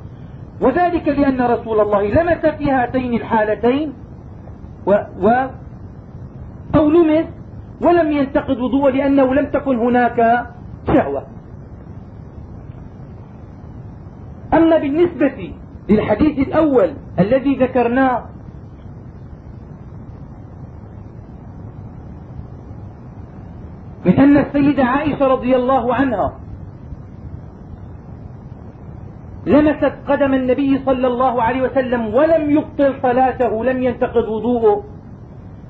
وذلك لأن رسول الله لمس في هاتين الحالتين و, و أو لمس ولم ينتقد وضوء لأنه لم تكن هناك شهوة. أما بالنسبة للحديث الأول الذي ذكرناه من أن السيدة عائشة رضي الله عنها لمست قدم النبي صلى الله عليه وسلم ولم يبطل صلاته لم ينتقض وضوءه.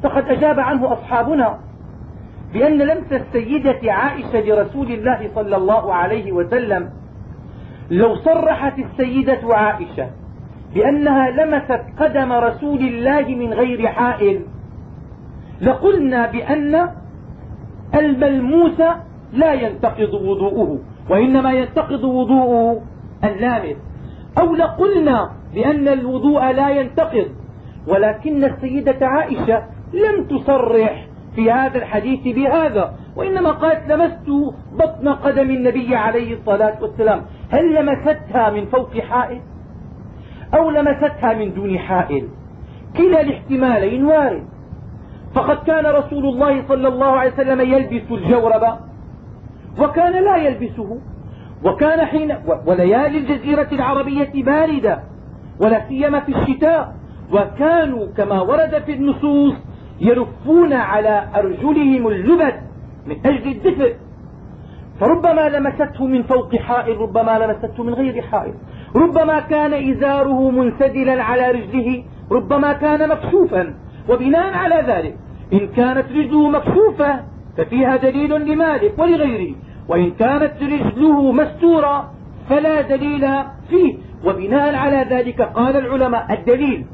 فقد أجاب عنه أصحابنا بأن لمس السيدة عائشة لرسول الله صلى الله عليه وسلم لو صرحت السيدة عائشة بأنها لمست قدم رسول الله من غير حائل لقلنا بأن الملموس لا ينتقض وضوءه وإنما ينتقض وضوء اللامس. أو لقلنا بأن الوضوء لا ينتقض ولكن السيدة عائشة لم تصرح في هذا الحديث بهذا وإنما قالت لمست بطن قدم النبي عليه الصلاة والسلام هل لمستها من فوق حائل؟ أو لمستها من دون حائل؟ كلا الاحتمالين وارد. فقد كان رسول الله صلى الله عليه وسلم يلبس الجورب وكان لا يلبسه وكان حين وليالي الجزيرة العربية باردة ولا سيما في الشتاء وكانوا كما ورد في النصوص يلفون على أرجلهم اللبد من أجل الدفء. فربما لمسته من فوق حائل ربما لمسته من غير حائل. ربما كان إزاره منسدلا على رجله ربما كان مكشوفا. وبناء على ذلك إن كانت رجله مكشوفة ففيها دليل لمالك ولغيره وإن كانت رجله مستورة فلا دليل فيه. وبناء على ذلك قال العلماء الدليل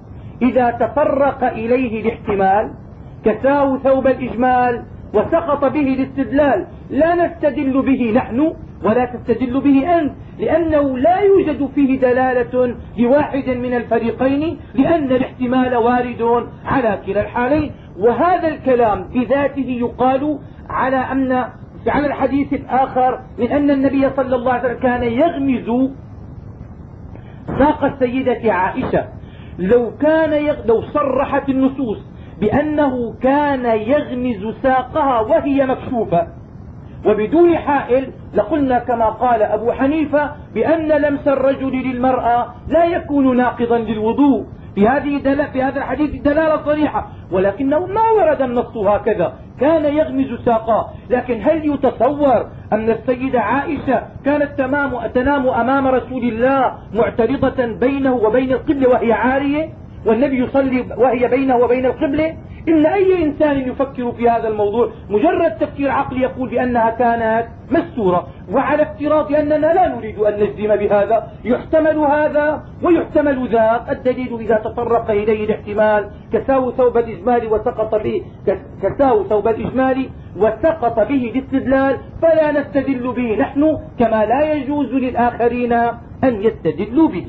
إذا تطرق إليه الاحتمال كساه ثوب الإجمال وسقط به الاستدلال لا نستدل به نحن ولا تستدل به أنت لأنه لا يوجد فيه دلالة لواحد من الفريقين لأن الاحتمال وارد على كلا الحالين. وهذا الكلام بذاته يقال على أن على الحديث الآخر من أن النبي صلى الله عليه وسلم كان يغمز ساق السيدة عائشة. لو كان يغ... لو صرحت النصوص بأنه كان يغمز ساقها وهي مكشوفة وبدون حائل لقلنا كما قال أبو حنيفة بأن لمس الرجل للمرأة لا يكون ناقضا للوضوء. في هذه في هذا الحديث دلالة صريحة. ولكنه ما ورد النص هكذا. كان يغمز ساقاه لكن هل يتصور أن السيدة عائشة كانت تمام تنام أمام رسول الله معترضة بينه وبين القبلة وهي عارية؟ والنبي يصلي وهي بينه وبين القبلة. إن أي إنسان يفكر في هذا الموضوع مجرد تفكير عقلي يقول بأنها كانت مستورة وعلى افتراض أننا لا نريد أن نجزم بهذا. يحتمل هذا ويحتمل ذاك الدليل إذا تطرق إليه الاحتمال كساو ثوب الإجمال وسقط به كساو ثوب الإجمال وسقط به الاستدلال فلا نستدل به. نحن كما لا يجوز للآخرين أن يستدلوا به.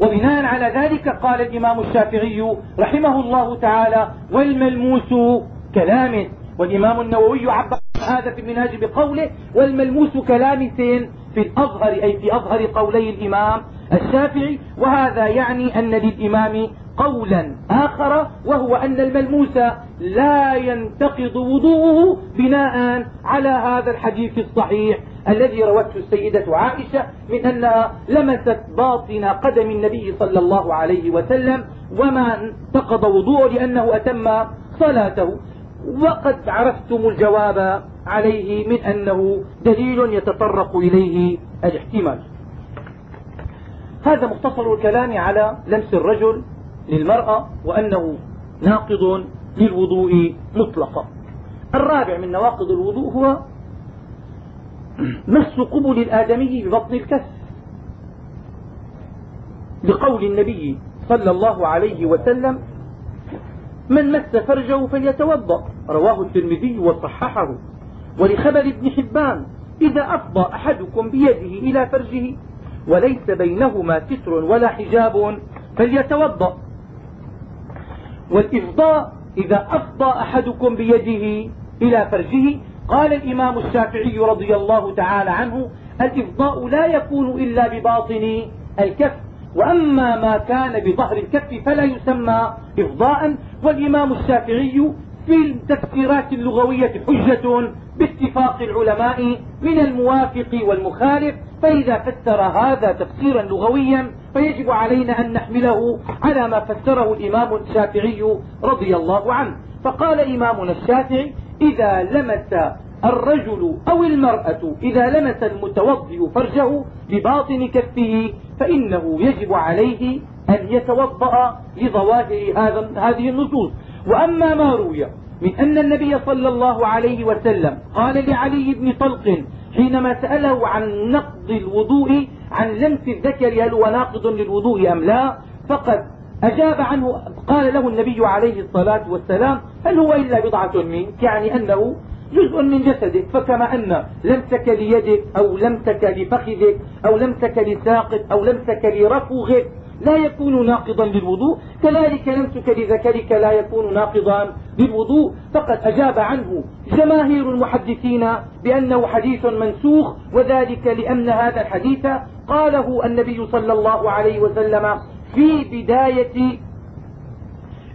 وبناء على ذلك قال الإمام الشافعي رحمه الله تعالى والملموس كلامس والإمام النووي عبر هذا في المنهاج بقوله والملموس كلامس في الأظهر أي في أظهر قولي الإمام الشافعي. وهذا يعني أن للإمام قولا آخر وهو أن الملموس لا ينتقض وضوءه بناء على هذا الحديث الصحيح. الذي روته السيدة عائشة من أنها لمست باطن قدم النبي صلى الله عليه وسلم وما انتقض وضوءه لأنه أتم صلاته. وقد عرفتم الجواب عليه من أنه دليل يتطرق إليه الاحتمال. هذا مختصر الكلام على لمس الرجل للمرأة وأنه ناقض للوضوء مطلقا. الرابع من نواقض الوضوء هو مس قبل الآدمي ببطن الكف. لقول النبي صلى الله عليه وسلم من مس فرجه فليتوضأ. رواه الترمذي وصححه. ولخبر ابن حبان إذا أفضى أحدكم بيده إلى فرجه وليس بينهما ستر ولا حجاب فليتوضأ. والإفضاء إذا أفضى أحدكم بيده إلى فرجه قال الإمام الشافعي رضي الله تعالى عنه الإفضاء لا يكون إلا بباطن الكف وأما ما كان بظهر الكف فلا يسمى إفضاء. والإمام الشافعي في التفسيرات اللغوية حجة باتفاق العلماء من الموافق والمخالف فإذا فسر هذا تفسيرا لغويا فيجب علينا أن نحمله على ما فسره الإمام الشافعي رضي الله عنه. فقال إمامنا الشافعي إذا لمس الرجل أو المرأة إذا لمس المتوضئ فرجه بباطن كفه فإنه يجب عليه أن يتوضأ لظواهر هذه النصوص. وأما ما روي من أن النبي صلى الله عليه وسلم قال لعلي بن طلق حينما سأله عن نقض الوضوء عن لمس الذكر هل هو ناقض للوضوء أم لا؟ فقد أجاب عنه قال له النبي عليه الصلاة والسلام هل هو إلا بضعة منك يعني أنه جزء من جسدك فكما أن لمسك ليدك أو لمسك لفخذك أو لمسك لساقك أو لمسك لرفغك لا يكون ناقضا للوضوء. كذلك لمسك لذكرك لا يكون ناقضا للوضوء. فقد أجاب عنه جماهير المحدثين بأنه حديث منسوخ وذلك لأن هذا الحديث قاله النبي صلى الله عليه وسلم في بداية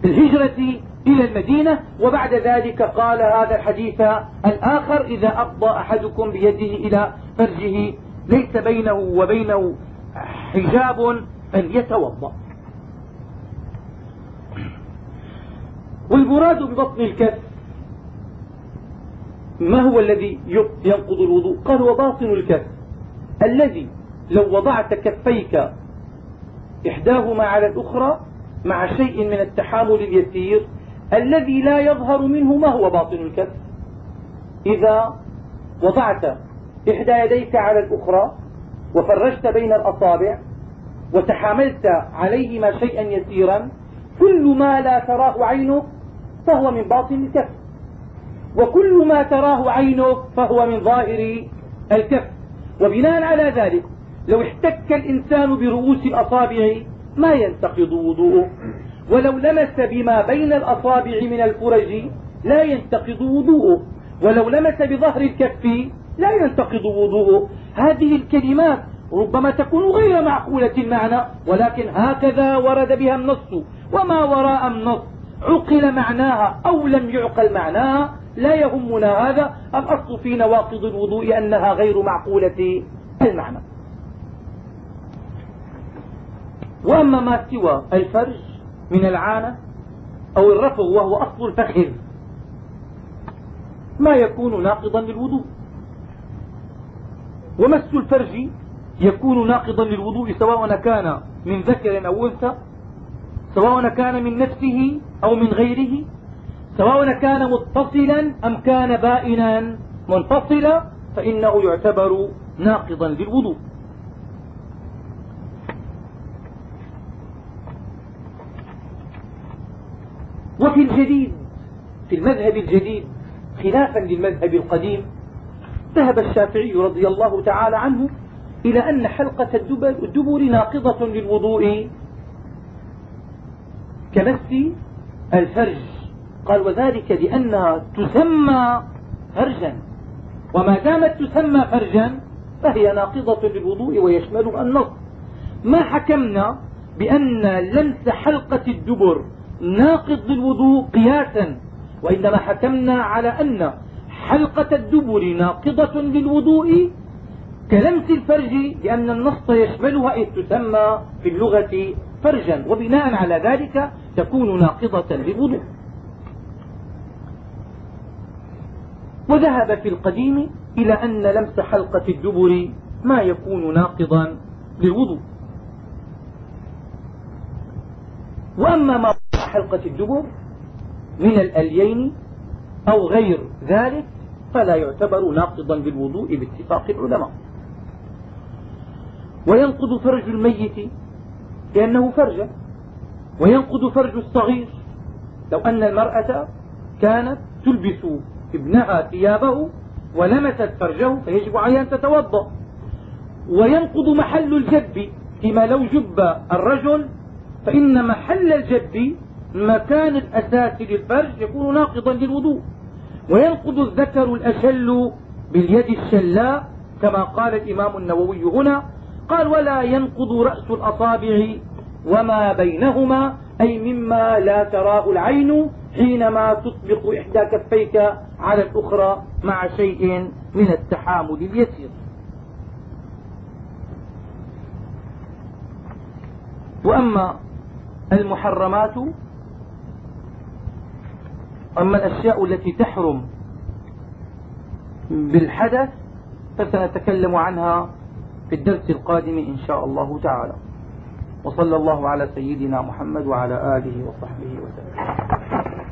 الهجرة إلى المدينة وبعد ذلك قال هذا الحديث الآخر إذا أفضى أحدكم بيده إلى فرجه ليس بينه وبينه حجاب فليتوضأ. والمراد ببطن الكف ما هو الذي ينقض الوضوء؟ قال وباطن الكف الذي لو وضعت كفيك إحداهما على الأخرى مع شيء من التحامل اليسير الذي لا يظهر منه ما هو باطن الكف إذا وضعت إحدى يديك على الأخرى وفرجت بين الأصابع وتحاملت عليهما شيئا يسيرا كل ما لا تراه عينك فهو من باطن الكف وكل ما تراه عينك فهو من ظاهر الكف وبناء على ذلك لو احتك الإنسان برؤوس الأصابع ما ينتقض وضوءه. ولو لمس بما بين الأصابع من الفرج لا ينتقض وضوءه. ولو لمس بظهر الكف لا ينتقض وضوءه. هذه الكلمات ربما تكون غير معقولة المعنى ولكن هكذا ورد بها النص. وما وراء النص؟ عقل معناها أو لم يعقل معناها؟ لا يهمنا هذا. الأصل في نواقض الوضوء أنها غير معقولة المعنى. وأما ما سوى الفرج من العانة أو الرفض وهو أصل الفخذ ما يكون ناقضا للوضوء. ومس الفرج يكون ناقضا للوضوء سواء كان من ذكر أو أنثى سواء كان من نفسه أو من غيره سواء كان متصلا أم كان بائنا منفصلا فإنه يعتبر ناقضا للوضوء. وفي الجديد في المذهب الجديد خلافا للمذهب القديم ذهب الشافعي رضي الله تعالى عنه إلى أن حلقة الدبر ناقضة للوضوء كمس الفرج. قال وذلك لأنها تسمى فرجا. وما دامت تسمى فرجا فهي ناقضة للوضوء ويشملها النص. ما حكمنا بأن لمس حلقة الدبر ناقض للوضوء قياسا وإنما حكمنا على أن حلقة الدبر ناقضة للوضوء كلمس الفرج لأن النص يشملها إذ تسمى في اللغة فرجا وبناء على ذلك تكون ناقضة للوضوء. وذهب في القديم إلى أن لمس حلقة الدبر ما يكون ناقضا للوضوء. وأما ما حلقة الدبر من الأليين أو غير ذلك فلا يعتبر ناقضا للوضوء باتفاق العلماء. وينقض فرج الميت لأنه فرج وينقض فرج الصغير لو أن المرأة كانت تلبس ابنها ثيابه ولمست فرجه فيجب عليها أن تتوضأ. وينقض محل الجب فيما لو جب الرجل فإن محل الجب مكان الأساس للفرج يكون ناقضا للوضوء. وينقض الذكر الأشل باليد الشلاء كما قال الإمام النووي هنا. قال ولا ينقض رأس الأصابع وما بينهما أي مما لا تراه العين حينما تطبق إحدى كفيك على الأخرى مع شيء من التحامل اليسير. وأما المحرمات أما الأشياء التي تحرم بالحدث فسنتكلم عنها في الدرس القادم إن شاء الله تعالى. وصلى الله على سيدنا محمد وعلى آله وصحبه وسلم.